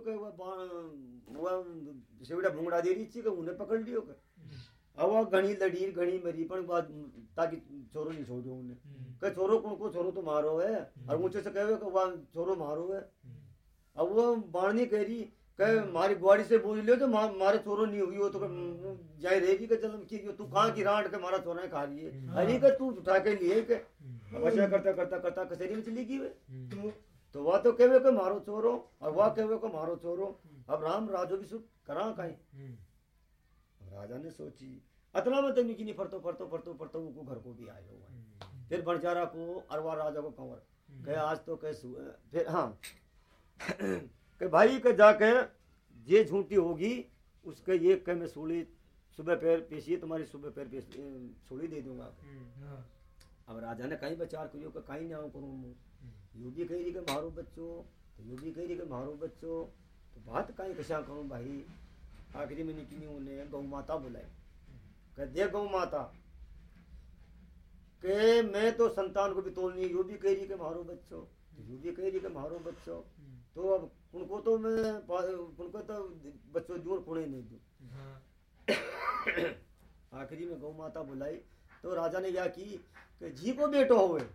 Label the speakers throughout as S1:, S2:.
S1: कहवे के वो सेवड़ा भूंगड़ा दे रही कि उन्हें पकड़ लियो के अब वो घणी लड़ी घणी मरी पण बात ताकि छोरो नहीं छोड़ो उन्हें के छोरो को को छोरो तो मारो है और ऊँचे से कहवे कि वह छोरो मारो है अब वो बाणनी कह रही कहे मारी ग्वाड़ी से बोल लियो तो मारे छोरो नहीं हुई हो तो जाए रहेगी के जन्म की तू कहाँ की रांट के मारा छोरा खा रही है अरे के तू उठा के लिए के करता करता करता कचहरी में चली गई वे
S2: तो
S1: वह तो कहवे को मारो चोरो और वह कहवे को मारो चोरो। अब राम राजो भी सुख करा कहीं राजा ने सोची अतला में तो निकी नहीं फरतो फरतो फरतो फरतो वो घर को भी आयो हुआ फिर बंजारा को अरवा राजा को कंवर कहे आज तो कैसे हुए फिर हाँ। कि भाई के जाके ये झूठी होगी उसके ये कह मैं सूली सुबह पैर पेशी तुम्हारी सुबह पैर पेश सूली दे दूँगा। अब राजा ने कहीं विचार करियो कि कहीं ना करूँ यू भी कह रही कि मारो बच्चो तो यू भी कह रही कि मारो बच्चो तो बात कहीं कशा करूँ भाई? आखिरी में निकली उन्हें गौ माता बुलाई। कह दे गौ माता के मैं तो संतान को भी तोल नहीं यू भी कह रही कि मारो बच्चो तो यू भी कह रही कि मारो बच्चो तो अब उनको तो मैं उनको तो बच्चों दूर कुड़े नहीं दूँ। आखिरी में गौ माता बुलाई तो राजा ने क्या की जी को बेटो होवे।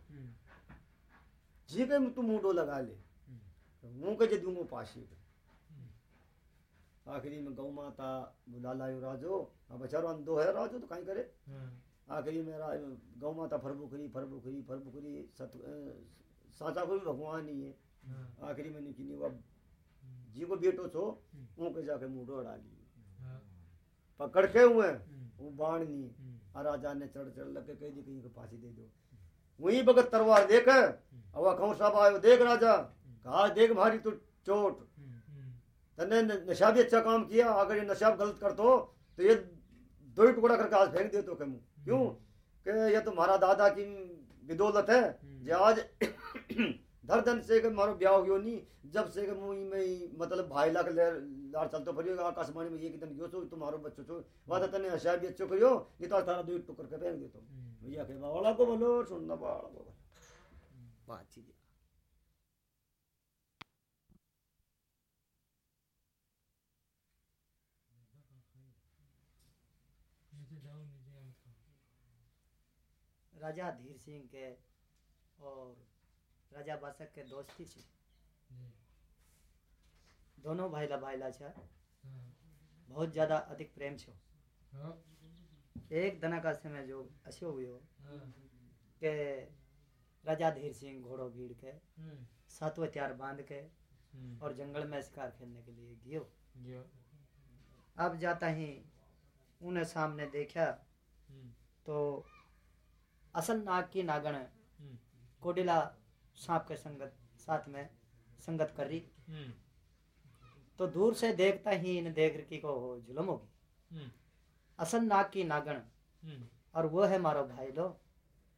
S1: जी के तू मुंडो लगा ले। मुँह के जे दूंगो पाशी के आखिरी में गौ माता बुला लायो राजो। अब बेचारो अंधो है राजो तो कहीं करे? आखिरी में गौ माता फरबुखरी फरबुखरी फरबुखरी सत साचा को भी भगवान ही है। आखिरी में निकली वो अब जी को बेटो छो मुँह के जाके मुंडो अड़ा लिए पकड़ के हुए वो बाण नहीं और राजा ने चढ़ चढ़ लग के कह दी कहीं को फांसी दे दो वही बगत तलवार देख अब वह कंवर साहब आयो देख राजा। कहा देख भारी तू चोट। तने नशा भी अच्छा काम किया अगर ये नशा गलत कर तो तो ये दो ही टुकड़ा करके आज फेंक दे तो कमू क्यों? कि ये तो हमारा दादा की बिदौलत है। जे आज धर धन से के मारो ब्याह हो गयो नहीं जब से के मुँह में मतलब भाई लाख ले लार चलतो परियो आकाशवाणी में ये कितन गयो सो तुम्हारो बच्चो छो वादा तने हशा भी अच्छो करियो नहीं तो तारा दो ही टुकड़ के फेंक दे तो भैया के बावला को बोलो सुनना बावला को बोलो। बात चीज़
S3: राजा धीर सिंह के और राजा बासक के दोस्ती छे। दोनों भाईला भाईला छे। बहुत ज़्यादा अधिक प्रेम छो। एक दना का समय जो अशो हुयो के राजा धीर सिंह घोड़ो भीड़ के, सातवें हथियार बाँध के, और जंगल में शिकार खेलने के लिए गियो। अब जाता ही उन्हें सामने देखा तो असल नाग की नागण कोडिला सांप के संगत, साथ में संगत कर रही। तो दूर से देखता ही इन देख को हो जुलम होगी असल नाग की नागण और वो है मारो भाई लो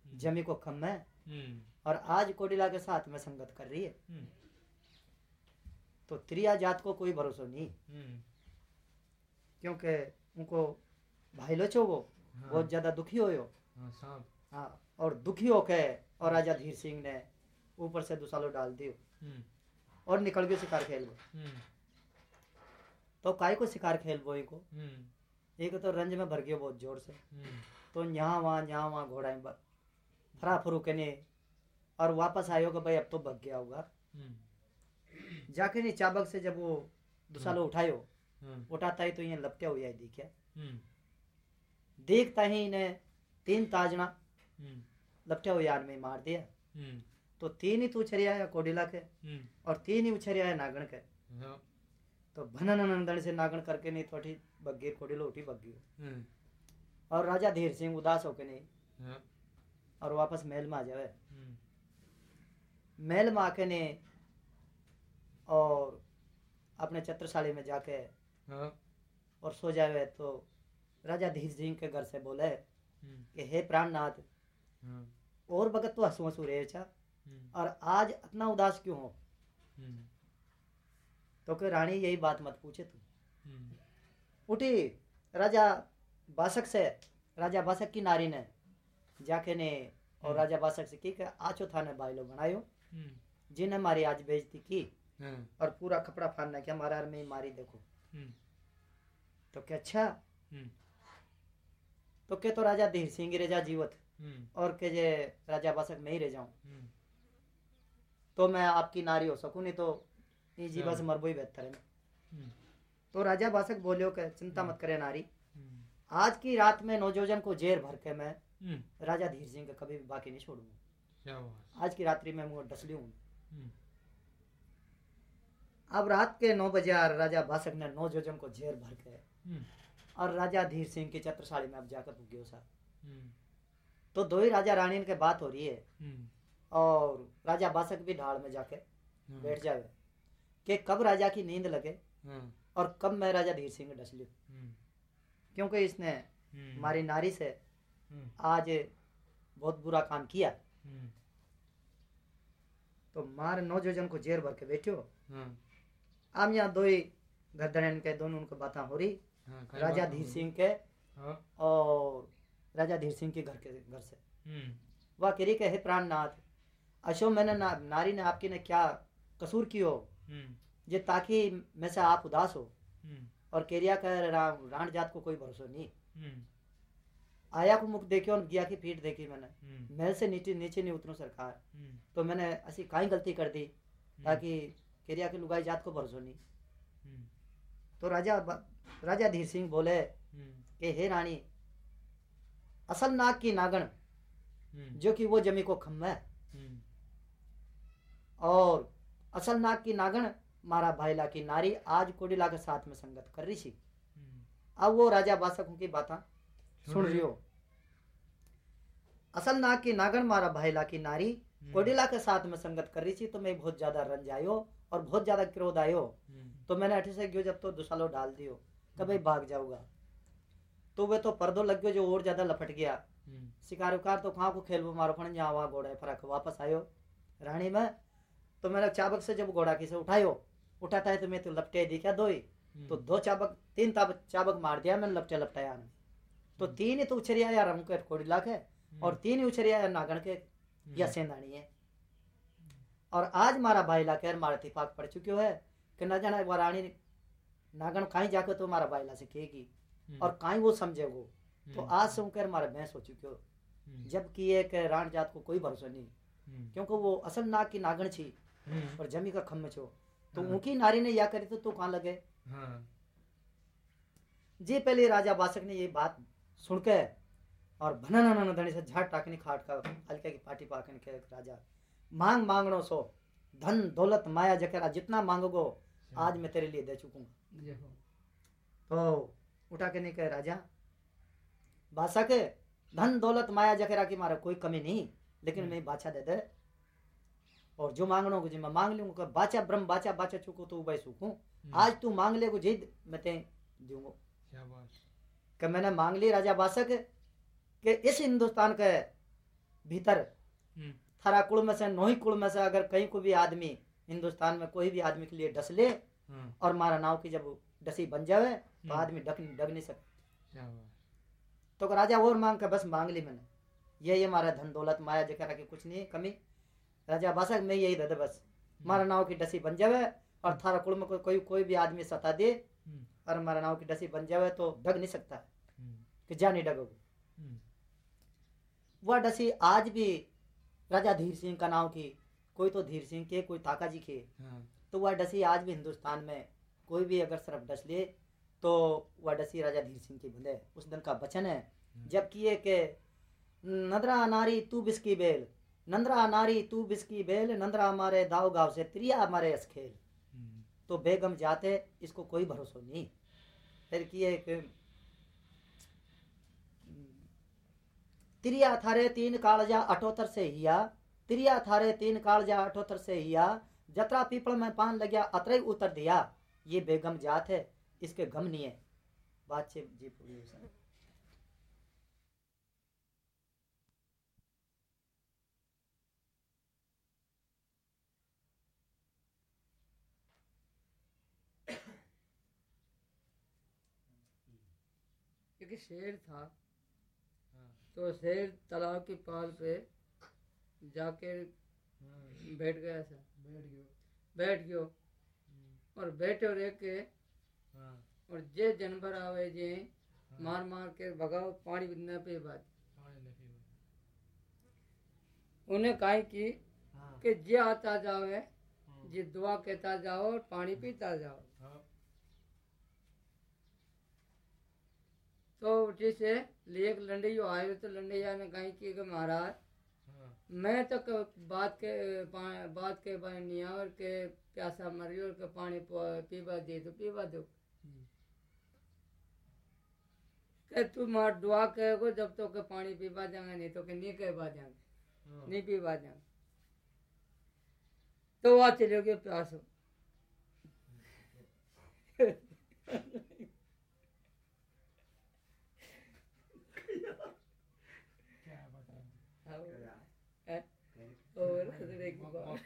S3: जमी को खम है और आज कोडिला के साथ में संगत कर रही है। तो त्रिया जात को कोई भरोसा नहीं। क्योंकि उनको भाई लो छो वो बहुत ज़्यादा दुखी होयो। हाँ और दुखी होके और राजा धीर सिंह ने ऊपर से दुसालो डाल दियो। और निकल गयो शिकार खेल गो तो काय को शिकार खेल बोई को? एक तो रंज में भर गयो बहुत ज़ोर से। तो यहाँ वहाँ यहाँ वहाँ घोड़ा में फरा फरू के ने और वापस आयो कि भाई अब तो भग गया होगा। जाके नहीं चाबक से जब वो दुसालो उठायो उठाता ही तो ये लपटा हुआ है दिखा देखता ही इन्हें तीन ताजना लपटा हुआ आदमी मार दिया। तो तीन ही तो उछरिया है कोडिला के और तीन ही उछरिया है नागण के। तो भनन नंदन से नागण करके नहीं थोड़ी बग्गी कोडिलो उठी बग्गी और राजा धीर सिंह उदास होके नहीं। और वापस महल में आ जावे। महल में आके ने और अपने छत्रशाली में जाके और सो जावे तो राजा धीर सिंह के घर से बोले कि हे प्राणनाथ और भगत तो हंसू हंसू रहे और आज इतना उदास क्यों हो? तो कि रानी यही बात मत पूछे तू. उठी राजा बासक से राजा बासक की नारी ने जाके ने और राजा बासक से की आचो थाने भाई लोग बनायो। जिन्हें हमारी आज बेइज्जती की हाँ। और पूरा कपड़ा फाड़ना क्या मारा में मारी देखो। हम्म। तो क्या अच्छा। हम्म। तो के तो राजा धीर सिंह रेजा जीवत हम्म। और के जे राजा बसक में ही रह जाऊँ। तो मैं आपकी नारी हो सकूँ नहीं तो ये जीवा से मरबो ही बेहतर है। तो राजा बासक बोलियो के चिंता मत करे नारी। आज की रात में नौजोजन को जेर भर के मैं राजा धीर सिंह का कभी भी बाकी नहीं छोड़ूँगा। आज की रात्रि में मुझे डस हूँ। अब रात के नौ बजे राजा बासक ने नौ जोजन को जेर भर के हम्म। और राजा धीर सिंह की छत्रशाली में अब जाकर पुग्यो सा हम्म। तो दो ही राजा रानी के बात हो रही है हम्म। और राजा बासक भी ढाल में जाके बैठ जावे। कि कब राजा की नींद लगे और कब मैं राजा धीर सिंह डस लू। क्योंकि इसने हमारी नारी से आज बहुत बुरा काम किया। तो मार नौ जोजन को जेर भर के बैठो। आम यहाँ दो ही गर्दन के दोनों उनको बात हो रही। हाँ, राजा धीर सिंह के हाँ। और राजा धीर सिंह के घर के घर से। हम्म। वह कह रही के प्राण नाथ अशो मैंने ना, नारी ने आपकी ने क्या कसूर कियो हम्म। जे ताकि मैं से आप उदास हो। और केरिया कह राण जात को कोई भरोसा नहीं आया को मुख देखे और गया की पीठ देखी मैंने महल से नीचे नीचे नहीं, उतरू सरकार तो मैंने ऐसी कहीं गलती कर दी ताकि केरिया की लुगाई जात को भरोसा नहीं। तो राजा राजा धीर सिंह बोले। कि, हे रानी, असल नाग की नागण। जो कि वो जमी को खम है और असल नाग की नागण मारा भाईला की नारी आज कोडिला के साथ में संगत कर रही थी। अब वो राजा बासकों की बात सुन रही हो। असल नाग की नागण मारा भाईला की नारी कोडिला के साथ में संगत कर रही थी तो मैं बहुत ज़्यादा रंजायो और बहुत ज़्यादा क्रोध आयो। हम्म। तो मैंने अठे से गयो जब तो दुसालो डाल दियो भाई भाग जाऊँगा? तो वे तो पर्दो लग गयो जो और ज़्यादा लपट गया। हम्म। शिकार उकार तो कहाँ को खेल मारो फण जहाँ वहाँ घोड़ा फरक वापस आयो। रानी में तो मैंने चाबक से जब घोड़ा किसे उठायो उठाता है तो मैं तो लपटे दी क्या दो ही हम्म। तो दो चाबक तीन चाबक मार दिया मैंने लपटे लपटाया तो तीन ही तो उछरिया यार हमको कोड़ी लाख और तीन ही उछरिया नागण के या सेंदानी है। और आज मारा भाईला कह मारा इतफाक पड़ चुक्यो है कि न जाने वो रानी नागन कहीं जाकर तो मारा भाईला से कहेगी हम्म। और कहीं वो समझेगो तो हम्म। आज से कर मारा भैंस हो चुक्यो। हम्म। जबकि एक राण जात को कोई भरोसा नहीं क्योंकि वो असल नाग की नागण छी और जमी का खम्म छो। तो हाँ। उनकी नारी ने या करी तो तू कहाँ लगे? हाँ। जी पहले राजा बासक ने ये बात सुन के और भनन धनी से झाट टाकनी खाट का हल्के की पाटी पाकन के राजा मांग मांगनो सो धन दौलत माया जकरा जितना मांगोगो आज मैं तेरे लिए दे चुकूँगा। तो उठा के नहीं कहे राजा बादशाह के धन दौलत माया जकरा की मारा कोई कमी नहीं लेकिन मैं बाचा दे दे और जो मांगनो को जी मैं मांग लूँगा बाचा ब्रह्म बाचा बाचा चुको तो भाई सुखू हम्म। आज तू मांग ले को जिद मैं ते दूँगा मैंने मांग ली राजा बासक के इस हिंदुस्तान के भीतर हम्म। थारा कुल में से नोही कुल में से अगर कहीं को भी आदमी हिंदुस्तान में कोई भी आदमी के लिए डस ले हाँ। और मारा नाव की जब डसी बन जावे तो हाँ। आदमी डग डग नहीं सकता तो राजा और मांग कर बस मांग ली मैंने ये ये मारा धन दौलत माया जगह के कुछ नहीं कमी राजा बासा मैं यही दे बस। हाँ। मारा नाव की डसी बन जावे और थारा कुल में को, कोई कोई भी आदमी सता दे और मारा नाव की डसी बन जावे तो डग नहीं सकता कि जा नहीं डगोगे वह डसी आज भी राजा धीर सिंह का नाव की कोई तो धीर सिंह के कोई ताका जी के। हाँ। तो वह डसी आज भी हिंदुस्तान में कोई भी अगर सरफ डस ले तो वह डसी राजा धीर सिंह की भले उस दिन का वचन है। हाँ। जबकि ये के नदरा नारी तू बिस्की बेल। नंदरा नारी, तू बिस्की बेल, नंदरा हमारे दाव गाँव से, त्रिया हमारे असखेल। तो बेगम जाते, इसको कोई भरोसा नहीं। फिर किए तिरिया थारे तीन कालजा अठोतर से हिया, तिरिया थारे तीन कालजा अठोतर से हिया, जतरा पीपल में पान लग्या अतरे उतर दिया। ये बेगम जात है, इसके गम नहीं है। बादशाह जी पूरी
S2: क्योंकि शेर था। तो शेर तालाब की पाल पे जाके बैठ गया ऐसा बैठ गयो। बैठ गयो। और बैठो रह के और जे जानवर आवे जे मार मार के भगाओ पानी न पे बात उन्हें कहा कि कि जे आता जावे जे दुआ कहता जाओ और पानी पीता जाओ। तो जैसे एक लंडियो आयो तो लंडिया ने कहा कि कि महाराज मैं तो बात के बात के बारे नहीं और के प्यासा मरियो और के पानी पीवा दे तो पीवा दो। के तू मार दुआ कहेगो जब तो के पानी पीवा जाएँगे नहीं तो के नहीं कहवा जाएँगे। नहीं पीवा जाएँगे। तो वहाँ चले गए प्यासो। हैं? और खतरे की बात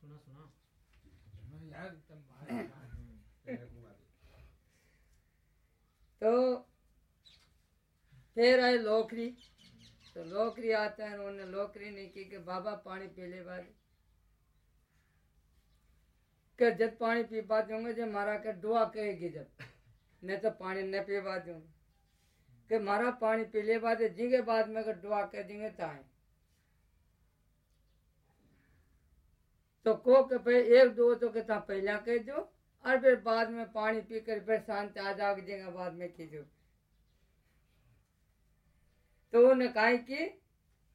S4: सुना सुना यार एकदम बाहर
S2: तो फिर आए लोकरी। तो लोकरी आता है उन्होंने लोकरी नहीं की कि बाबा पानी पी ले बाद। के जब पानी पी पा होंगे जब मारा कर दुआ कहेगी जब। नहीं तो पानी न पी बात होंगे कि मारा पानी पी ले बाद जिंगे बाद में अगर दुआ कह देंगे ताए तो को के भाई एक दो तो कहता पहला कह दो, और फिर बाद में पानी पी कर फिर शांत आ जाओगे जगह बाद में खींचो तो उन्होंने कहा कि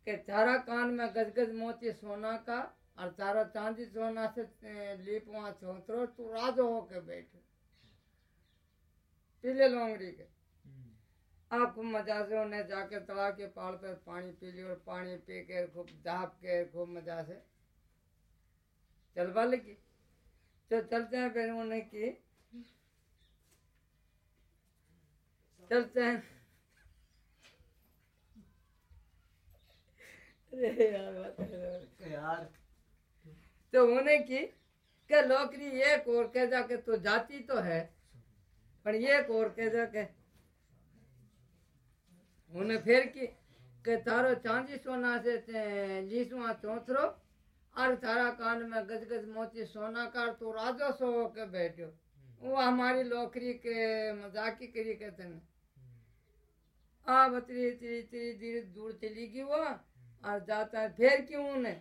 S2: कि तारा कान में गजगज मोती सोना का, और तारा चांदी सोना से लीप वहाँ छोतरो तू राजो होके बैठ। पीले लोंगरी के। आप मज़ा से उन्हें जाके तालाब के पहाड़ पर पानी पी लिया और पानी पी के खूब दाप के खूब मज़ा से। चलवा लगी। तो चलते हैं फिर उन्हें की। चलते हैं। अरे यार
S3: यार।
S2: तो उन्हें की के नौकरी एक और कह जाके तो जाती तो है पर एक और कह जाके हुन फिर की के थारो चांदी सोना से जीसवा चौथरो और तारा कान में गजगज मोती सोना कार तू तो राजो सो के बैठो वो हमारी लोकरी के मजाकी करी के तने। हम्म। आ बतरी तेरी तेरी धीरे दूर चली गई वो हम्म। और जाता है फिर क्यों ने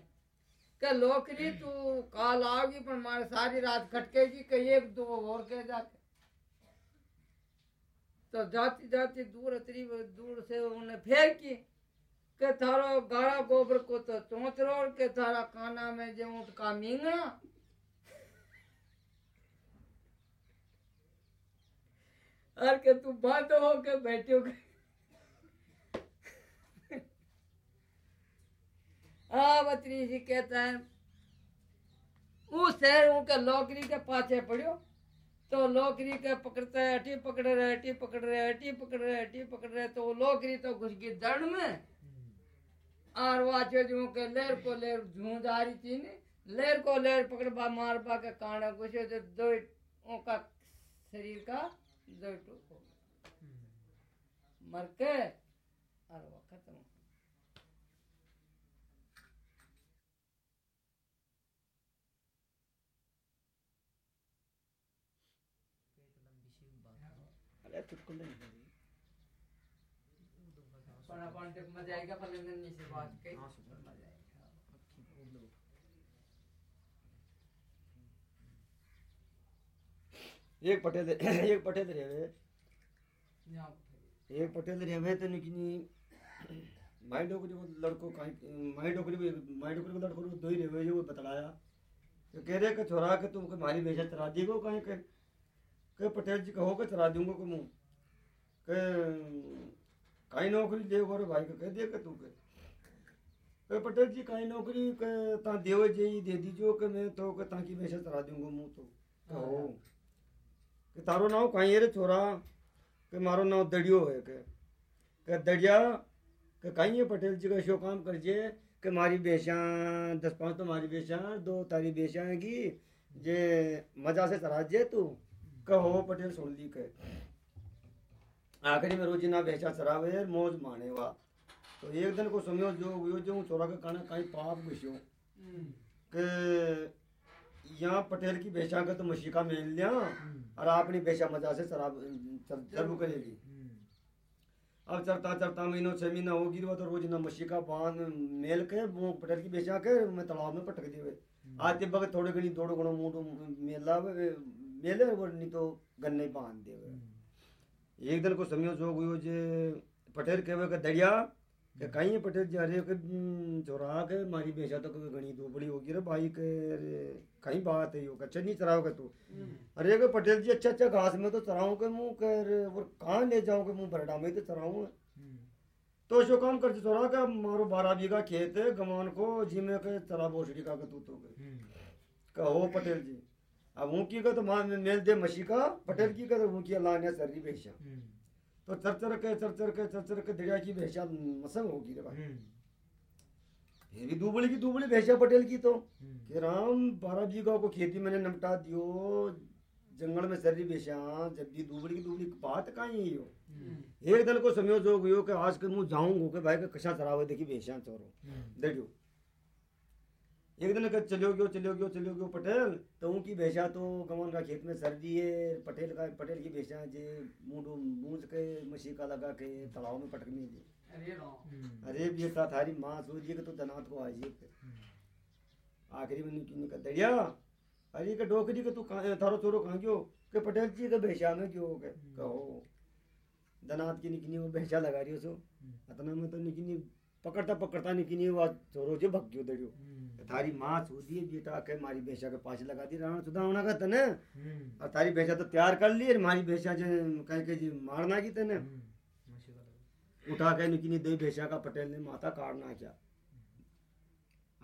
S2: के लोकरी तू काल आओगी पर मार सारी रात खटकेगी के एक दो और के जाके। तो जाती जाती दूर अतरी, दूर से उन्हें फेर की के थारो गाड़ा गोबर को तो चौंतरो और के थारा काना में जो ऊँट का मींगना। और के तू बंद हो के बैठो बतरी जी कहता है, उस शहर उनके नौकरी के पाछे पड़ियो। तो लोकरी के पकड़ता है अटी पकड़ रहे अटी पकड़ रहे अटी पकड़ रहे अटी पकड़ रहे तो वो नौकरी तो घुस गई दड़ में। और वो जो के लेर को लेर झूंझ आ रही थी ने लेर को लेर पकड़ बा, मार बा के कांडा घुसे तो दो उनका शरीर का दो टूक हो मर के, और वो खत्म हो
S1: अरे चुटकुले नहीं
S2: हाँ,
S1: एक पटेल एक पटेल रेवे एक पटेल रेवे तो निकनी माई डोकरी को लड़को माई डोकरी माई डोकरी को लड़को दो ही रेवे जो बतलाया। तो कह रहे कि छोरा के तुमको मारी बेचा चरा देगो कहीं कह पटेल जी कहो कि चरा दूँगा को मुँह। कहीं नौकरी दे गोरे भाई को कह देगा तू के पटेल जी कहीं नौकरी ता देव जी दे दीजो के मैं तो के ताकि मैं से तरा दूँगा मुँह तो कहो के तारो नाव कहीं रे छोरा के मारो नाव दड़ियो है के के दड़िया के कहीं है पटेल जी का शो काम कर जे के मारी बेशा दस पाँच तो मारी बेशा दो तारी बेशा की जे मज़ा से तराज जे तू कहो पटेल सोल दी के आखिरी में रोजीना बेचा चरावे, मौज माने वा तो एक दिन को समय जो हुयो जो छोरा के काने काई पाप घुसियो। के यहाँ पटेल की बेचा के तो मशी का मेल लिया, और अपनी बेचा मज़ा से शराब चलू करेगी अब चलता चलता महीनों, छह महीना हो गिर तो रोज ना मशी का बाँध मेल के, वो पटेल की बेचा के, मैं तालाब में पटक दिए आते बगत थोड़ी घड़ी दौड़ गुणो मुंडो मेला मेले वो नहीं तो गन्ने बाँध दे एक दिन को समय जो हुयो जे पटेल कहवे के दरिया के कहीं है पटेल जी? अरे के हम्म, चोरा के मारी बेचा तो कोई घनी दुबड़ी होगी रे भाई के कहीं बात है यो कच्चे नहीं चराओ के तू? अरे के पटेल जी अच्छा अच्छा घास में तो चराऊं के मुँह के और कहाँ ले जाऊँ के मुँह बरडा में तो चराऊं? तो जो काम करते चोरा के मारो बारह बीघा खेत है गमान को जिमे के चरा बोसड़ी का के तू तो के कहो पटेल जी। अब ऊँकी का तो माँ मेल दे मशी का पटेल की का तो ऊँकी अल्लाह ने सरी बेचा तो चर चर के चर चर के चर चर के दरिया की बेचा मसंग होगी रे भाई। फिर भी दुबली की दुबली बेचा पटेल की तो। कि राम बारह बीघा को खेती मैंने नमटा दियो जंगल में सरी बेचा जब भी दुबली की दुबली की बात कहीं है यो? एक दिन को समय जो गयो कि आज के मुँह जाऊंगो के भाई के कशा चरावे देखी बेचा चोरो। देखियो एक दिन का चलो गयो चलो गयो चलो गयो पटेल। तो उनकी भेजा तो गवन का खेत में सर्दी है। पटेल का पटेल की भेजा जे मुंडो मूंज के मशी का लगा के तालाब में पटक में दे।
S2: अरे
S1: ये था थारी माँ सोच के तो दनात को आइए आखिरी में निकी निका दरिया। अरे के डोकरी के तू कहाँ थारो चोरो कहाँ गयो? के पटेल जी के भेजा में क्यों के कहो। दनात की निकनी वो भेजा लगा रही हो सो। अतना में तो निकनी पकड़ता पकड़ता निकनी वो चोरो जो भग गयो दरियो। थारी माँ सूदी बेटा के मारी बेचा के पास लगा दी राणा सुदावना का तने। और तारी बेचा तो तैयार कर ली और मारी बेचा जे कह के जी मारना की तने। उठा के निकिनी दे बेचा का पटेल ने माता काटना क्या?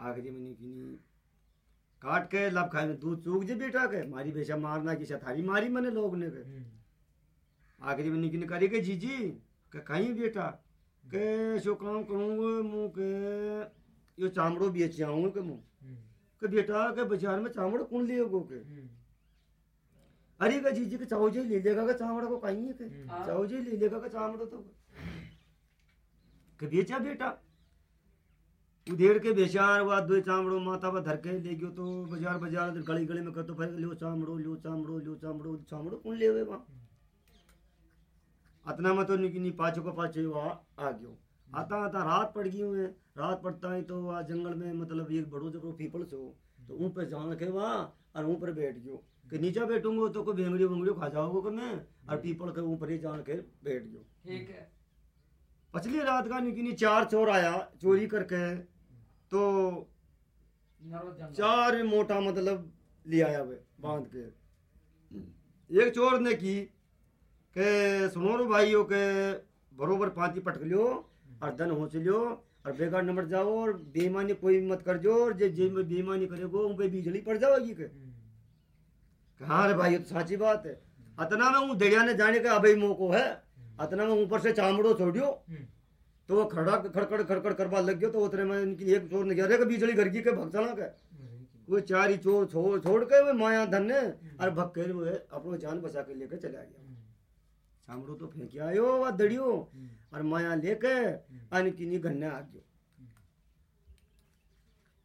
S1: आखिरी में निकिनी काट के लब खाए में दूध चूक जे बेटा के मारी बेचा मारना की थारी मारी मने लोग ने के। आखिरी में निकिनी करी के जीजी के कहीं बेटा? के सो काम करूँगा मुँह के? यो चामड़ो बेच आऊँगा के मुँह। के बेटा के बाज़ार में चामड़ो कौन लिए गो के अरे का जीजी के चाहो ले लेगा का चामड़ा को कहीं है के
S2: हाँ।
S1: चाहो ले लेगा का चामड़ा तो। के बेचा बेटा? उधेड़ के बेचा वो दो चामड़ो माता पर धर के ले गयो तो बाज़ार बाज़ार गली गली में कर तो फिर लियो चामड़ो लियो चामड़ो लियो चामड़ो चामड़ो कौन ले वहाँ? अतना में तो निकी नी पाछो को पाछो वो आ आ गयो। आता आता रात पड़ गई हुए रात पड़ता है तो वहाँ जंगल में मतलब एक बड़ो जबरो पीपल सो तो ऊँ पे जान के वहाँ और ऊँ पर बैठ गयो। कि नीचे बैठूंगो तो कोई भेंगड़ी वेंगड़ी खा जाओगे को मैं? और पीपल के ऊपर ही जान के बैठ गयो।
S2: ठीक है।
S1: पछली रात का निकी नी चार चोर आया चोरी करके तो चार मोटा मतलब ले आया वे बाँध के। एक चोर ने की के सुनो रो भाइयों के बरोबर पांती पटक लियो और धन हो लियो और बेकार नंबर जाओ और बेईमानी कोई मत कर जो और जे जे में बेईमानी करेगो उन पे बिजली पड़ जाएगी के। हाँ रे भाई, ये तो साची बात है। अतना में हूँ दरिया ने जाने का अभी मौको है। अतना में ऊपर से चामड़ो छोड़ियो। तो वो खड़ा, खड़खड़ खड़खड़ करवा लग गयो तो उतने में इनकी एक चोर ने कहा बिजली घर की के भग चला के। वो चार ही चोर छोड़ छोड़ के वो माया धन ने और भग के वो जान बचा के लेके चला गया। तो फेंक आयो वह दड़ियो और माया लेके अन की गन्ने आ गयो।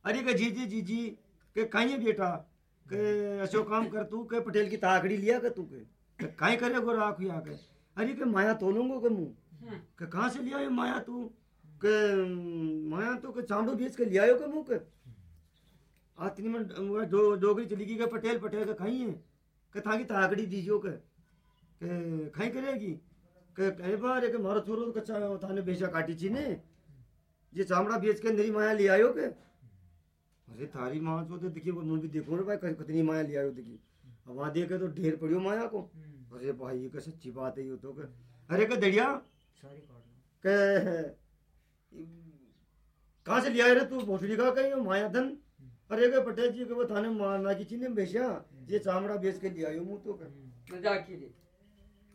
S1: अरे के जीजी जीजी के कहीं बेटा? के ऐसो काम कर तू के पटेल की ताकड़ी लिया के तू के? के करे गो राख या के? अरे के माया तोलूंगो के मुँह। के कहाँ से लिया ये माया तू? के माया तो के चामड़ो बेच के लिया के मुँह के? आतनी में दो डोगरी चली गई के पटेल पटेल के खाई है के थाकी ताकड़ी दीजियो के? के खाई करेगी के कई बार के मारो तो कच्चा थाने बेचा काटी छी ने ये चामड़ा बेच के मेरी माया ले आयो के अरे थारी माँ तो देखिए वो मुझे भी देखो ना भाई कितनी माया ले आयो देखी अब वहाँ देखे तो ढेर पड़ियो माया को अरे भाई ये क्या सच्ची बात है ये तो के अरे के दड़िया के कहाँ से लिया रे तू भोसड़ी का कहीं माया धन अरे के पटेल जी के वो थाने मारना की चीने बेचा ये चामड़ा बेच के लिया मुँह तो के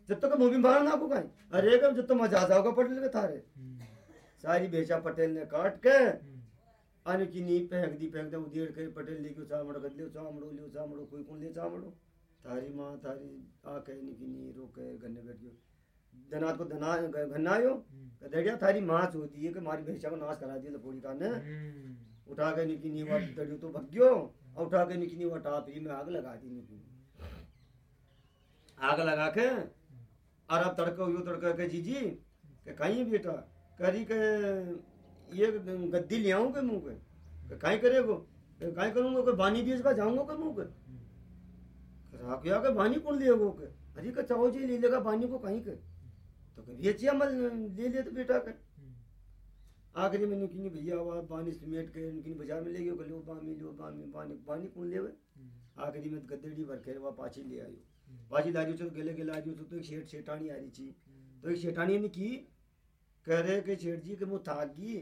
S2: की
S1: जब तक मूवी मारा ना को कहीं? अरे के जब तो मज़ा आ जाओगा पटेल के थारे? सारी बेचा पटेल ने काट के आने की नी फेंक दी फेंक दे उधेड़ के पटेल लेके चामड़ो कर लियो चामड़ो लियो चामड़ो कोई कौन ले चामड़ो? थारी माँ थारी आके निकी नी रोके गन्ने बैठ गयो दनात को दना गन्ना आयो। दड़िया थारी माँ होती है कि मारी भैंसा को नाश करा दिया लपोड़ी का ने उठा के निकी नी बात दड़ियो तो भग गयो। और उठा के निकली वो टापरी में आग लगा दी निकली आग लगा के और अब तड़का हुई तड़का के जीजी के कहीं बेटा? करी के ये गद्दी ले आऊँ के मुँह के के कहीं करेगो कहीं करूँगा? के बानी बा जाऊँगा के मुँह के राखिया के बानी कौन लेगो के अरे के चाहो जी, ले लेगा, बानी को कहीं? के तो के बेचिया मल ले ले तो बेटा के आखिरी में निकली भैया हुआ पानी समेट के निकली बाज़ार में ले के लो, बामी लो, बामी पानी पानी कौन लेवे आखिरी में गद्देड़ी भर के वह ले आयो। पाछी ला रही तो गेले गेले आ रही तो एक शेठ शेठानी आ रही थी। तो एक शेठानी ने की कह रहे कि शेठ जी के मुँह थागी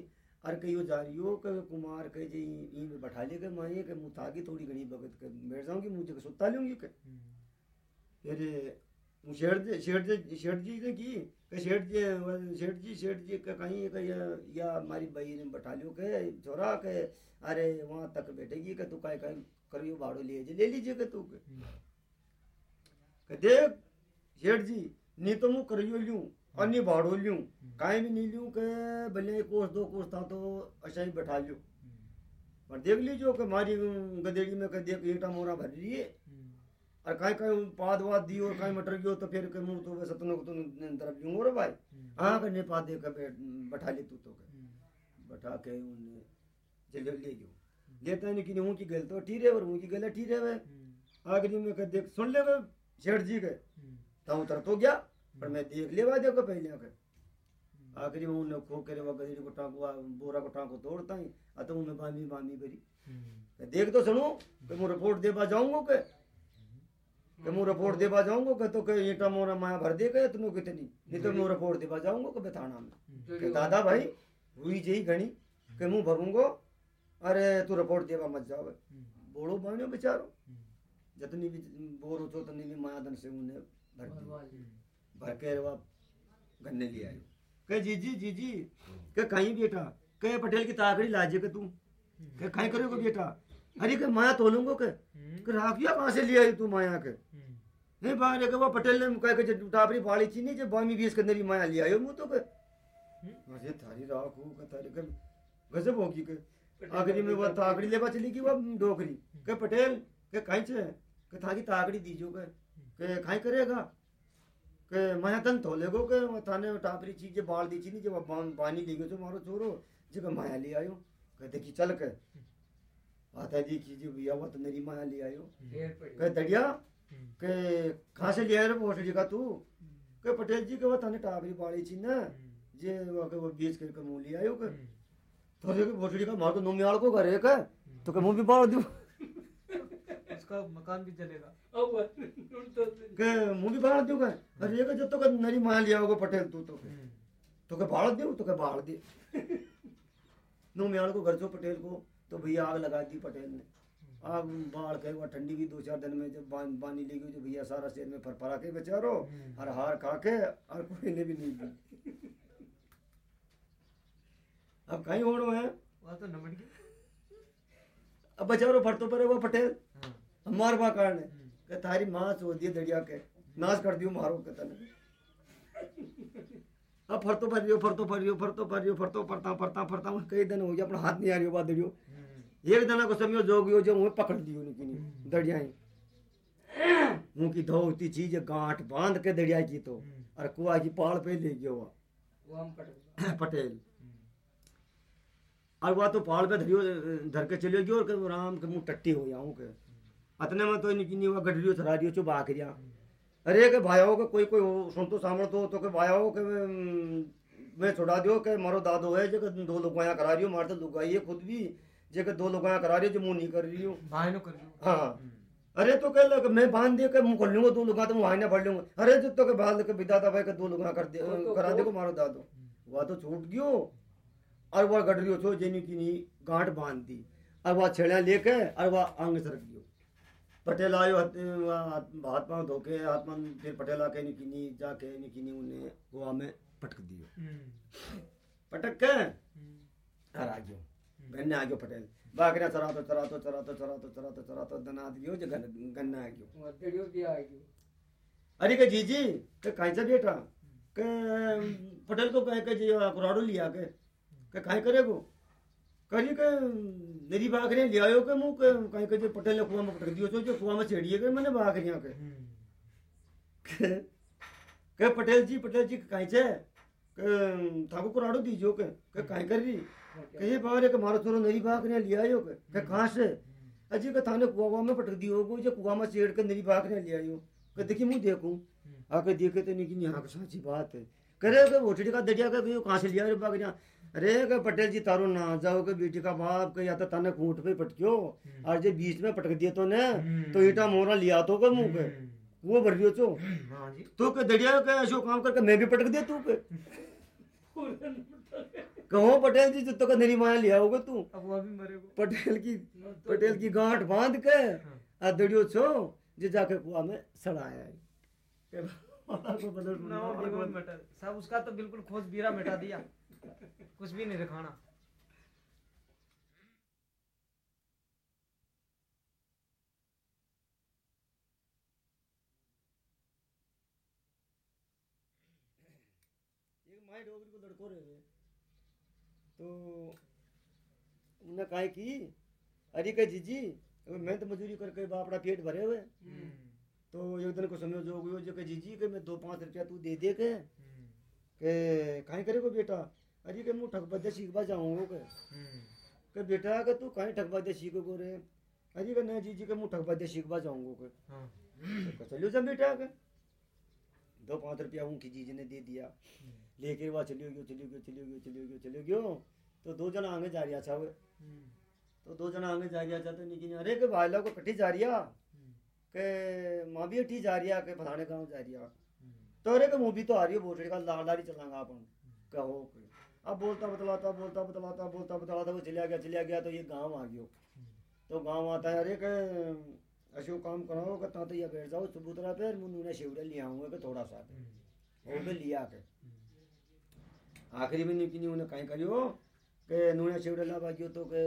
S1: कहीं जा रही हो के कुमार के जी ई में बैठा ले के माए के मुँह थोड़ी घनी बगत के बैठ जाऊँगी मुझे सुता लूँगी के? फिर शेठ जी शेठ जी शेठ जी ने की कि शेठ जी शेठ जी शेठ जी का कहीं का या, या हमारी बहन बैठा लियो के छोरा के अरे वहाँ तक बैठेगी कि तू कहीं कहीं करियो बाड़ो लिए जे ले लीजिए के तू के देख जेठ जी नी तो मुँह करियो लूँ अन्य नी भाड़ो लूँ काहे भी नी लूँ के भले कोस दो कोस था तो अच्छा ही बैठा लूँ पर देख लीजियो के मारी गदेड़ी में कह देख ईटा मोरा भर लिए और काय काय पाद वाद दी और काय मटर गयो तो फिर के मुँह तो वैसे तनो तो तरफ़ जूं और भाई हाँ के ने पाद दे के बैठा ले तू तो के बैठा के उन जल्दी ले गयो लेता नहीं कि हूँ की गल तो ठीक है, और हूँ की गल ठीक है आखिरी में के देख, सुन ले शेठ जी के तो उतर तो गया, पर मैं देख लेवा, देखो पहले के आखिरी में उन्हें खो करे वो गदड़ी को टांको बोरा को टांको तोड़ता ही आ तो मैं बामी बामी करी देख तो सुनो कि मैं रिपोर्ट देवा जाऊँगा के कि मैं रिपोर्ट देवा जाऊँगा के तो के ईटा मोरा माया भर दे गए तुम कितनी। नहीं तो मैं रिपोर्ट देवा जाऊँगा के थाना में। दादा भाई हुई जही घनी कि मुँह भरूंगो अरे तू रिपोर्ट देवा मत जाओ। बोलो बाणियो बेचारो। जितनी भी बोर हो तो उतनी भी मायादन से उन्हें भर दी। भर के वो गन्ने ले आयो। कहे जीजी जीजी। के कहीं बेटा? कहे पटेल की ताकड़ी लाजे के तू। के कहीं करोगे बेटा? अरे के माया तोलूंगो के के राखिया कहाँ से ले आई तू माया के? नहीं बाहर के वो पटेल ने कह के टापरी बाड़ी थी नहीं जब बामी बीस के अंदर ही माया ले आयो मुँह तो के अरे थारी राखू के तारी के गजब होगी के आखिरी में वो ताकड़ी लेवा चली की वो डोकरी के पटेल के कहीं से के थाकी ताकड़ी दीजो के के खाई करेगा के माया तन तोलेगो के वो थाने टापरी चीज़ बाल दी चीनी जब पानी ले गयो तो मारो चोरो जब माया ले आयो के देखी चल के आता जी कीजिए भैया वो तो मेरी माया ले आयो के दड़िया के कहाँ से ले आयो रे भोसड़ी का तू के पटेल जी के वो थाने टापरी बाड़ी छी ना जे वो के वो बीच करके मुँह ले आयो के तो रे के भोसड़ी का मार तो नोमियाल को करे के तो के मुँह भी दूँ
S4: उसका मकान भी चलेगा
S2: अब तो
S1: के मुँह भी दूँ के अरे ये के जब तक नरी माया ले आओगे पटेल तू तो। के तो के दे तो के दे नोमियाल को घर जो पटेल को तो भैया आग लगा दी पटेल ने। आग बाढ़ के वो ठंडी भी दो चार दिन में जब बान, पानी ले गई तो भैया सारा शहर में फरफरा के बेचारो हर हार खा के और कोई ने भी नहीं दी अब कहीं होड़ो है।
S4: वहाँ तो नमट गया
S1: अब बेचारो फरतो परे वो पटेल
S4: हाँ।
S1: मार बा कारण के तारी माँ चो दिए दड़िया के। नाश कर दियो मारो के तने अब फरतो पर रियो फरतो पर रियो फरतो पर रियो फरतो फरता फरता फरता कई दिन हो गया अपना हाथ नहीं आ रही बा दड़ियो एक जना को समय जोग यो जो मुँह पकड़ दियो निकी दड़िया मुँह की धोती चीज़ गांठ बाँध के दड़िया की तो। और कुआ की पाल पे ले गयो
S2: वो हम पट
S1: पटेल। और वह तो पहाड़ पे धरियो धर के चलियो गयो और के राम के मुँह टट्टी हो जाऊँ के। अतने में तो इनकी नहीं हुआ गडरियो चला दियो चुप आके जा। अरे के भाइयों के कोई कोई हो- सुन तो तो तो के भाइयों के मैं छुड़ा दियो के मारो दादो है जो के दो लुगाया करा रही हो मार तो लुगाई है खुद भी जे के दो लुगाया करा रही हो जो मुँह नहीं कर रही हो
S4: भाई नो कर लो
S1: हाँ। अरे तो कह लग मैं बाँध दे के मुँह खोल लूँगा दो लुगा तो मुँह आईने पढ़ लूँगा। अरे जो तो के बाँध के बिदा भाई के दो लुगा कर दे करा दे को मारो दादो। वह तो छूट गयो और वह गडरियो छो जेनी की नी गांठ बाँध। दी और वह छेड़ा लेके और वह आंग सरक गयो। पटेल आयो हाथ पाँव धो हाथ पाँव फिर पटेल आके नी किनी जाके नी किनी उन्हें गोवा में पटक दियो। पटक के और आ गयो। गन्ना आ गयो पटेल। बागरा चरा तो चरा तो चरा तो चरा तो चरा तो चरा तो दना दियो जो गन्ना आ गयो।
S2: वो भी आ गयो।
S1: अरे के जीजी के काहे से बेटा? के पटेल को कहे के जी कुराड़ो लिया के। के काहे करेगो करी के मेरी बाकरियाँ ले आयो के मुँह के कहीं के पटेल ने कुआँ में पटक दियो तो जो कुआँ में चढ़िए के मैंने बाकरियाँ के के के पटेल जी पटेल जी कहीं छे के थाको कुराड़ो दीजो के के कहीं कर रही के ये बाहर एक मारो छोरो नरी बाकरियाँ ले आयो के के कहाँ से अजी के थाने कुआँ में पटक दियो को जो कुआँ में चढ़ के नरी बाकरियाँ ले आयो के देखी मुँह देखूँ आके देखे तो नहीं कि यहाँ की साची बात है करे के वोटड़ी का दरिया का भी कहाँ से लिया रे बाकरियाँ अरे पटेल जी तारो ना जाओ के बेटी का बाप के या तो तने खूंट पे पटक्यो और जे बीच में पटक दिए तो ने तो ईटा मोरा लिया तो के मुँह के वो भर लियो चो
S4: हाँ
S1: तो के दरिया के ऐसो काम करके मैं भी पटक दे तू के कहो पटेल जी तो का नरी माया लिया होगा तू।
S4: अब वो अभी मरे
S1: पटेल की पटेल की गांठ बाँध के आ दड़ियो छो जे जाके कुआ में सड़ाया है।
S4: साहब उसका तो बिल्कुल खोज बीरा मिटा दिया। कुछ भी नहीं दिखाना
S1: एक माई डोगरी को लड़को रहे तो उन्हें कहा कि अरे के जीजी मेहनत मजदूरी करके बापड़ा पेट भरे हुए तो एक दिन को समय जो गयो जो के जीजी के मैं दो पाँच रुपया तू दे दे के के काहे करे को बेटा? अरे के मुँह ठकबदे सीखबा जाऊँगा के के बेटा के तू काहे ठकबदे सीखो को रे अरे के नहीं जीजी के मुँह ठकबदे सीखबा जाऊँगा के
S4: हाँ।
S1: तो चलियो जा बेटा के दो पाँच रुपया उनकी जीजी ने दे दिया। लेके वहाँ चलियो गयो चलियो गयो चलियो गयो चलियो गयो चलियो गयो। तो दो जना आगे जा रिया था वे तो दो जना आगे जा रिया था तो निकी ने अरे के भाई लोग कट्ठी जा रिया। के माँ भी अठी जा रिया के फलाने गाँव जा रिया। तो अरे के मुँह भी तो आ रही है बोटड़ी का लाल लाड़ारी चलांगा अपन कहो के अब बोलता बतलाता बोलता बतलाता बोलता बतलाता वो चलिया गया चलिया गया तो ये गाँव आ गयो। तो गाँव आता है अरे के अशो काम कराओ कि ता तो ये बैठ जाओ चबूतरा पे मुन्नू ने शिवड़े लिया हुए के थोड़ा सा वो भी लिया के। आखिरी में निकी उन्हें कहीं करियो के नूने शिवड़े ला बागियो तो के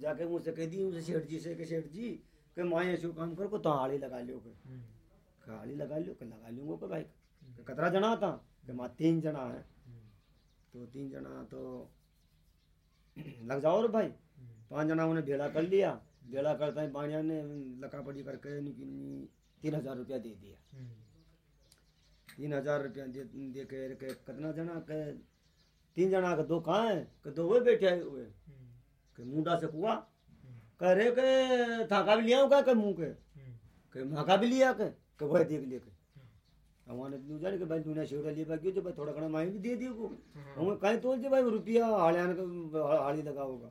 S1: जाके मुझसे कह दी उसे सेठ जी से के सेठ जी के माए ऐसो काम करो को तो हाड़ी लगा लियो के के हाड़ी लगा लियो के लगा लूँगा के भाई कतरा जना था के माँ तीन जना है। तो तीन जना तो लग जाओ रे भाई। पाँच जना उन्हें भेड़ा कर लिया। भेड़ा करता है बाणिया ने लका पड़ी करके तीन हज़ार रुपया दे दिया। तीन हज़ार रुपया दे, दे के के कितना जना के तीन जना के दो कहाँ है? के दो वे बैठे हुए के मुंडा से कुआ। कह रहे के थाका भी लिया होगा के मुँह के? के माका भी लिया के? के वह देख लिया के हमारे न्यू जाने के भाई दुनिया शेवड़ा लिए बाकी जो भाई थोड़ा घना माई भी दे दियो को हमें कहीं तोल जे भाई रुपया हालियान के हाली लगा होगा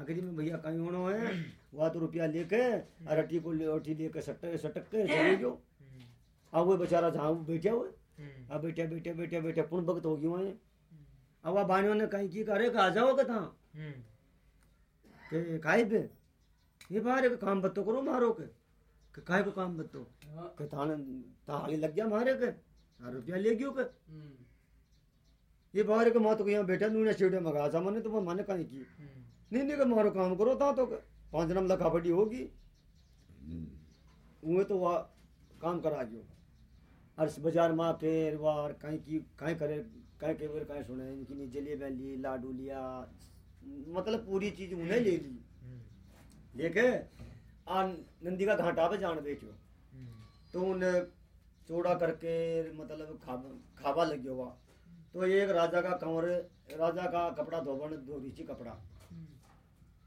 S1: आखिरी में भैया कहीं होना है वहाँ तो रुपया लेके और अट्टी को ले अट्टी लेके सटक सटक के चले गयो अब वो बेचारा जहाँ बैठा हुए अब बैठे बैठे बैठे बैठे पुण्य भक्त हो गई वहाँ अब वह बानियों ने कहीं की करे आ जाओ के था के काहे पे ये बाहर के काम बत्तो करो मारो के के काहे को काम बत्तो के थाने ताली लग गया मारे के रुपया ले गयो के। ये बाहर के माँ तो यहाँ बैठा नूने शेवड़े मगा सा मैंने तो माने कहीं की नहीं नहीं के मारो काम करो था तो पाँच नम लखा बड़ी होगी। वो तो वह काम करा दियो। और बाज़ार में फिर वार कहीं की कहीं करे कहीं के बेर कहीं सुने इनकी नी जलेबी ली लाडू लिया मतलब पूरी चीज़ उन्हें ले ली। लेके आ नंदी का घाटा पे जान बेचो। तो उन्हें चौड़ा करके मतलब खाब, खाबा लग हुआ। तो एक राजा का कंवर राजा का कपड़ा धोबन रही थी कपड़ा।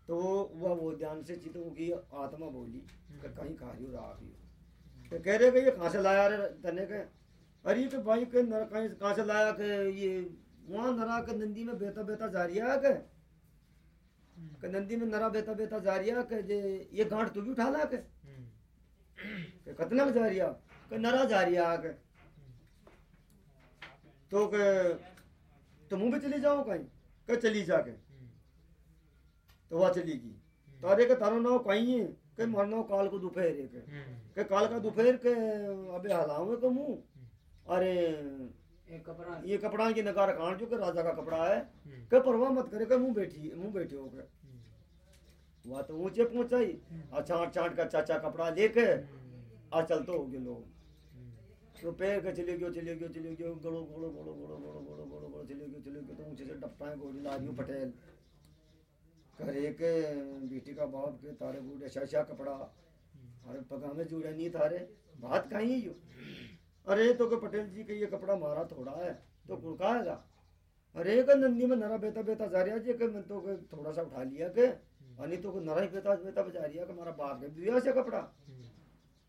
S1: तो वह वो ध्यान से चितों की आत्मा बोली कि कहीं खा रही हो, रहा भी तो कह रहे कि ये कहाँ से लाया रे तने के? अरे तो भाई के नर, कहीं, कहाँ से लाया के ये, वहाँ नरा के नंदी में बेता बेता जा रही है के नंदी में नरा बेता बेता जा रही है कि ये गांठ तू भी उठा ला के कि कितना में जा रही है नरा जा रही है के तो के तो मुँह भी चली जाओ कहीं? कि चली जाके। तो वह चली गई तो अरे के तारो नाव कहीं है? के मरना काल को दोपहर के। के काल का दोपहर के अबे हलावे को मुँह? अरे
S2: कपड़ा।
S1: ये कपड़ा की नकार खान जो के राजा का कपड़ा है। के परवाह मत करे के मुँह बैठी मुँह बैठे हो के। वह तो ऊँचे पहुंचाई। और छाट छाट का चाचा कपड़ा लेके और चलते हो गए लोग। तो पैर के चले गयो चले गयो चले गयो गड़ो गड़ो गड़ो गड़ो गड़ो गड़ो गड़ो गड़ो चले गयो चले गयो तो ऊँचे से डप्पा घोड़ी ला रही पटेल। करे के बेटी का बाप के तारे बूढ़े शाशा कपड़ा। अरे पगा में जुड़े नहीं तारे। बात कहीं है यो? अरे तो के पटेल जी के ये कपड़ा मारा थोड़ा है तो कुड़काएगा अरे के नंदी में नरा बेता बेता जा रहा जी के मैं तो के थोड़ा सा उठा लिया के अनि तो को नरा ही बेता बेता बजा रिया के मारा बाप के दिया से कपड़ा।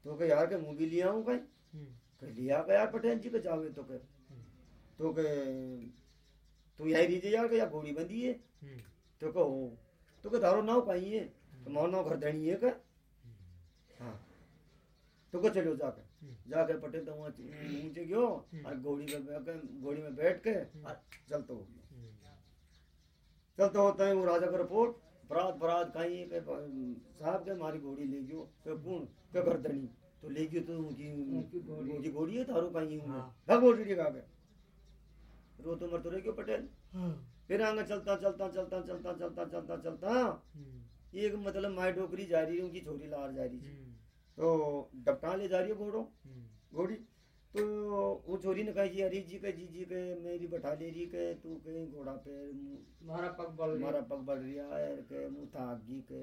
S1: तो के यार के मुँह भी लिया हूँ कहीं। के लिया के यार पटेल जी के जावे तो के तो के तू यही रीजे यार के या घोड़ी बंदी है? तो कहो तो के दारो नाव पाई है। तो मार नाव घर देनी है के हाँ। तो को चलो जाके जाके पटेल तो वहाँ नीचे गयो और घोड़ी में बैठ के घोड़ी में बैठ के चलते हो गयो। चलते होते हैं वो राजा का रिपोर्ट। अपराध अपराध कहीं के साहब के मारी घोड़ी ले गयो के कौन? के गर्दनी। तो ले गयो तो उनकी उनकी घोड़ी। है थारो कहीं उन्हें भाग घोड़ी का के रो तो मर तो रह गयो पटेल। फिर आगे चलता चलता चलता चलता चलता चलता चलता। एक मतलब माई डोकरी जा रही है उनकी छोरी लार जा रही है। तो डपटा ले जा रही है घोड़ो। घोड़ी तो वो छोरी ने कहा अरे जी के जी जी के मेरी बैठा ले रही के तू के घोड़ा पे
S2: मारा पग बल
S1: मारा पग बढ़ रहा है के मुँह थाक गई के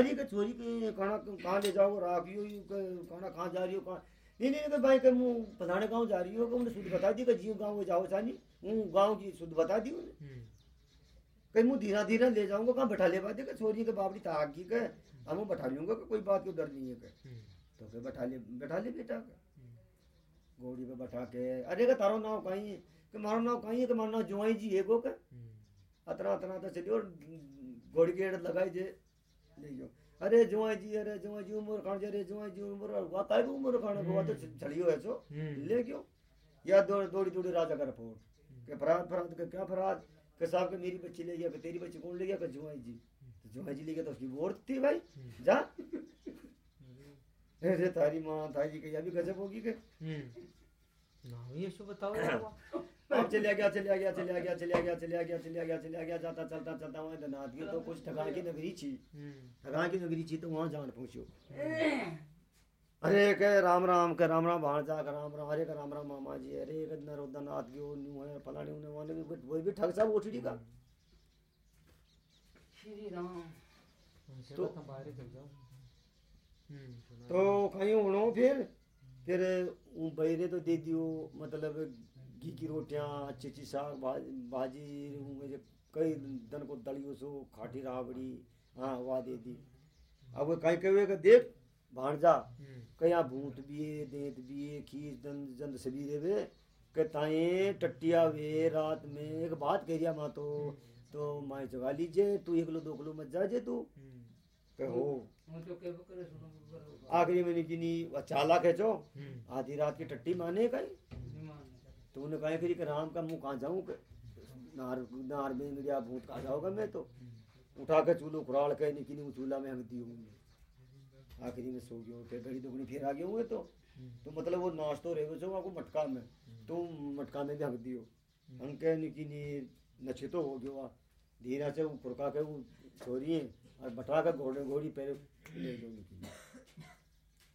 S1: अरे के छोरी के खाना कहाँ ले जाओ राखियो यू के खाना कहाँ जा रही हो कहाँ? नहीं नहीं के भाई के मुँह पधाने गाँव जा रही हो कि उन्हें शुद्ध बता दी कि जी गाँव जाओ सानी। हूँ गाँव की शुद्ध बता दी उन्हें। कहीं मुँह धीरा धीरा ले जाऊँगा कहाँ बैठा ले पाते के छोरी के बाबरी ताक की के हम बैठा लूँगा कोई बात को डर नहीं है के तो फिर बैठा ले बैठा ले बेटा के घोड़ी पे बैठा के अरे का तारो नाव कहीं है कि मारो नाव कहीं है कि मारो नाव जुआई जी है गो के अतना अतना तो चलियो घोड़ी के लगाई जे ले जो अरे जुआई जी अरे जुआई जी उम्र खान जे अरे जुआई जी उम्र हुआ काय को उम्र खान को तो चलियो है सो ले क्यों या दौड़ दौड़ी दौड़ी राजा का रिपोर्ट के फराद फराद के क्या फराद के साहब के मेरी बच्ची ले गया कि तेरी बच्ची कौन ले गया कि जुआई जी। तो जुआई जी ले गया तो उसकी वोट थी भाई जा। अरे तारी माँ तारी की भी गजब होगी के?
S4: ये शो बताओ।
S1: अब चलिया गया चलिया गया चलिया गया चलिया गया चलिया गया चलिया गया चलिया गया जाता चलता चलता वहाँ दनात गया तो कुछ ठगान की नगरी थी ठगान की नगरी थी तो वहाँ जान पहुँचो। अरे के राम राम के राम राम भाणजा के राम राम अरे के राम राम मामा जी अरे के नरोदनाथ गयो न्यू है फलाने उन्हें वहाँ भी वही भी ठग सब ओठड़ी का।
S2: श्री राम।
S1: तो-
S4: बाहर चल जाओ।
S1: तो कहीं उड़ो फिर। फिर बैरे तो दे दियो मतलब घी की रोटियाँ अच्छी अच्छी साग भाज- भाजी होंगे जो कई दिन को दलियो सो खाटी राबड़ी हाँ वह दे दी। अब वो कहीं कहे कि देख भाणजा कहीं भूत भी है देत भी है खीर दन जंद सबीरे वे के ताए टट्टिया वे रात में एक बात कह रिया माँ तो। तो माँ जगा लीजिए तू एक किलो दो किलो मत जाजे तू। के आखिरी मैंने किनी चालाक है जो? हम्म। आधी रात की टट्टी माने कहीं? तो उन्हें कहे फिर राम का मुँह कहाँ जाऊँ नार नार में मेरा भूत कहाँ जाओगे मैं तो? उठा के चूल्हो कुराड़ के निकी नहीं चूल्हा में हम दी हूँ। आखिरी में सो गया उठे घड़ी दुगनी फिर आ गए हुए तो। तो मतलब वो नाश्तो रहे जो आपको मटका में। तो मटका में भी हक दियो हम कह निकी नहीं नछे हो गया। धीरा से वो फुड़का के वो छोरी और बटा कर घोड़े घोड़ी पहले ले निकी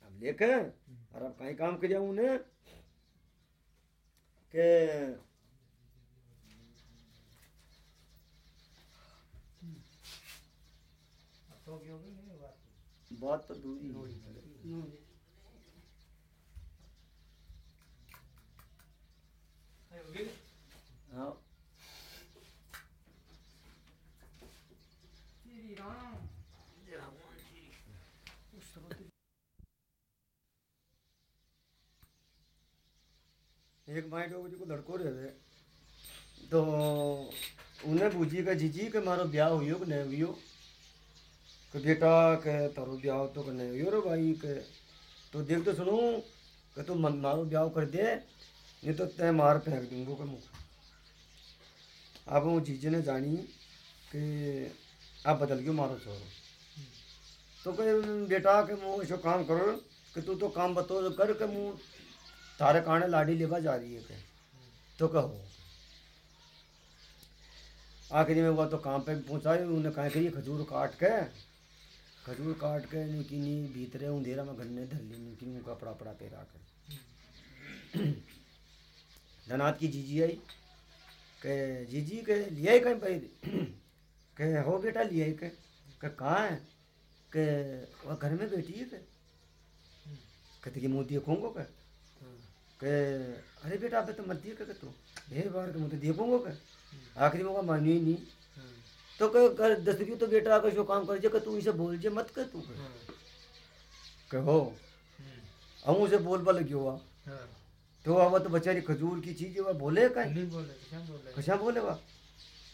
S1: अब लेकर और अब कहीं काम के जाऊँ उन्हें के बात। तो दूरी एक माइंड हो को लड़को रहे तो उन्हें पूछी के जीजी के मारो, ब्याह हुई कि नहीं हुई कि बेटा के, तारो ब्याह तो कि नहीं हुई रे भाई के? तो देख तो सुनो, कि तू मन मारो ब्याह कर दे, नहीं तो तय मार फेंक दूंगो के मुँह। अब वो जीजी ने जानी कि आप बदल क्यों मारो छोरो तो कहे, बेटा के मुँह ऐसा काम करो, कि तू तो काम बतो कर के मुँह। तारे काने लाडी लेवा जा रही है के तो कहो। आखिरी में हुआ तो काम पे पहुँचाए उन्हें कहा कि ये खजूर काट के, खजूर काट के निकी नी भीतरे अंधेरा में घन्ने धर ली निकी नी कपड़ा पड़ा पेरा के धनात की जीजी आई, के जीजी के लिया ही कहीं भाई के हो बेटा लिया ही के कि कहाँ है? कि वह घर में बैठी है के कहते कि मुँह देखूँगा के के अरे बेटा अबे तो मत दिए के तू ढेर बार के मुँह तो देखूँगा के। आखिरी मौका मानी ही नहीं तो कह कर दस रुपये तो बेटा का जो काम कर जे कि तू इसे बोल जे मत कर तू कहो। हम उसे बोल बल क्यों हुआ तो अब तो बेचारी खजूर की चीज़ है बोले कहीं
S4: नहीं बोले
S1: कशा बा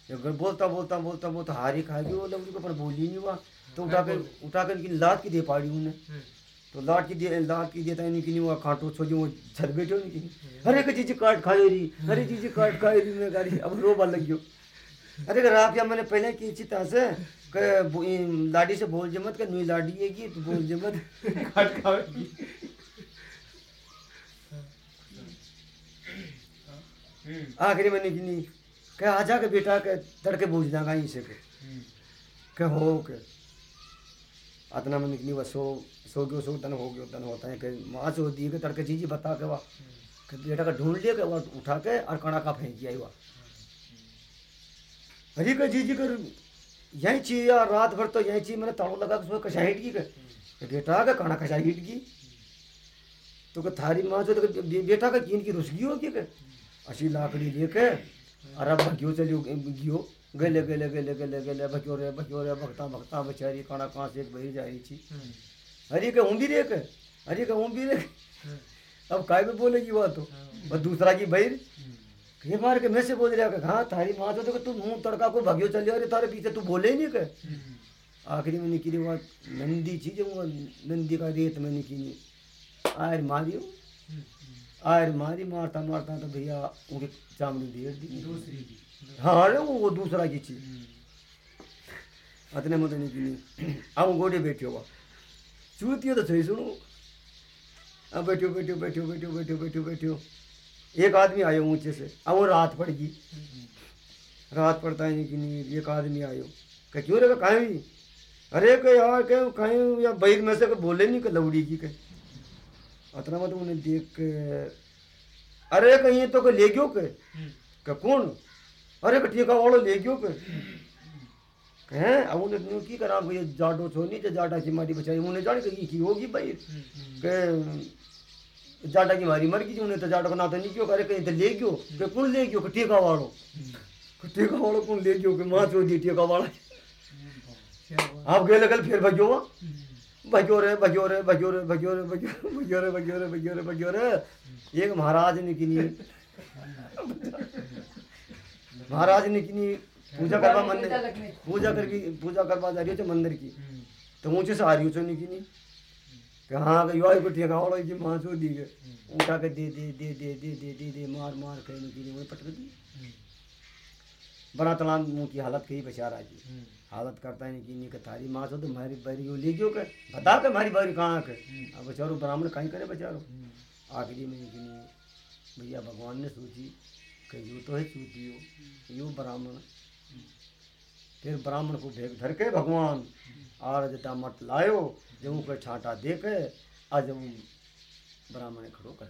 S1: अगर बोलता बोलता बोलता बोलता हारी खाएगी वो लवड़ी को पर बोल ही नहीं हुआ। तो उठा कर उठा कर इनकी लात की दे पाड़ी उन्हें। तो लाट की दे लाट की देता नहीं हुआ कांटो छो जो वो छत बैठो नहीं की अरे के चीज़ काट खाए रही अरे चीज़ काट खाए रही मैं गाड़ी अब रोबा लग गयो। अरे कर आप या मैंने पहले की चिता से के लाडी से बोल जमत के नुई लाडी है की तो बोल जमत
S4: काट खाओगी
S1: आखिरी मैंने की नहीं कह आजा के बेटा के तड़के बोझ जागा यहीं से के के हो के अतना में निकली वह सो सो गयो सो तन हो गयो, तन होता है कि माँ से होती है कि तड़के चीज़ बता के वह। बेटा का ढूंढ लिया के वह उठा के और कणा का फेंक दिया वह। अरे का जी जी कर, यही चीज़ यार रात भर तो यही चीज़ मैंने ताड़ो लगा के सो कशा हिट की के बेटा का कणा कशा हिट की। तो के थारी माँ जो तो बेटा का कीन की रुसगी होगी के अशी लाकड़ी लेके और अब भगियो चलियो गियो गले गले गले गले गले भगियो रे भगियो रे भगता भगता, बेचारी काना कहाँ से एक बही जा रही थी। अरे के हूँ भी रे के अरे के हूँ भी रे अब काय में बोलेगी वह तो। और दूसरा की बहिर ये मार के मैं से बोल रहा हाँ थारी माँ तो देखो तू मुँह तड़का को भगियो चलियो अरे तारे पीछे तू बोले ही नहीं कह आखिरी में निकली वहाँ नंदी चीज़ वो नंदी का रेत में निकली। आयर मारियो। आयर मारी मारता मारता तो भैया उनके चामड़ी दे दी।
S4: दूसरी की।
S1: हाँ अरे वो दूसरा की चीज़ अतने मत निकली। अब गोडे बैठो हुआ। चूतियो तो सही सुनो। अब बैठो बैठो बैठो बैठो बैठो बैठो बैठो। एक आदमी आयो ऊँचे से। अब वो रात पड़ गई रात पड़ता है कि नहीं? एक आदमी आयो। कह क्यों रे? कहीं भी अरे के यार के कहीं या बैर में से बोले नहीं के लौड़ी की के अतना मत उन्हें देख के अरे कहीं तो के ले गयो के के कौन? अरे के टीका वालो ले गयो के हैं? अब उन्हें न्यू की करा ये जाडो छोनी जे जाडा की मारी बचाई। उन्हें जान के की होगी भाई? के जाडा की मारी मर गई उन्हें तो जाडो का ना तो नहीं क्यों करे? कहीं तो ले गयो? के कौन ले गयो? के टीका वालो? के वालो कौन ले गयो? के माँ चो दी टीका वाला आप गए लगल फिर भजो भजो रे भजो रे भजो रे भजो रे भजो रे भजो रे भजो रे भजो रे एक महाराज ने किनी। महाराज ने किनी पूजा करवा मंदिर। पूजा करके पूजा करवा जा रही हो मंदिर की। तो ऊँचे से आ रही हो चो निकी कि हाँ कि यो को ठेका वाला जी माँ सो दी के उठा के दे दे दे दे दे दे दे दे मार मार के निकी ने पटक दी। बड़ा तलाम मुँह की हालत कही बेचारा जी। हालत करता है कि नहीं कि थारी माँ तो तुम्हारी बारी वो ले गयो के बता के हमारी बारी कहाँ के अब बेचारो ब्राह्मण कहीं करे बेचारो। आखिरी में कि नहीं भैया भगवान ने सोची कि यूँ तो है चूतियो यूँ ब्राह्मण फिर ब्राह्मण को भेग धर के भगवान आर जटा मत लायो जब को छाटा दे के आज ब्राह्मण खड़ो कर।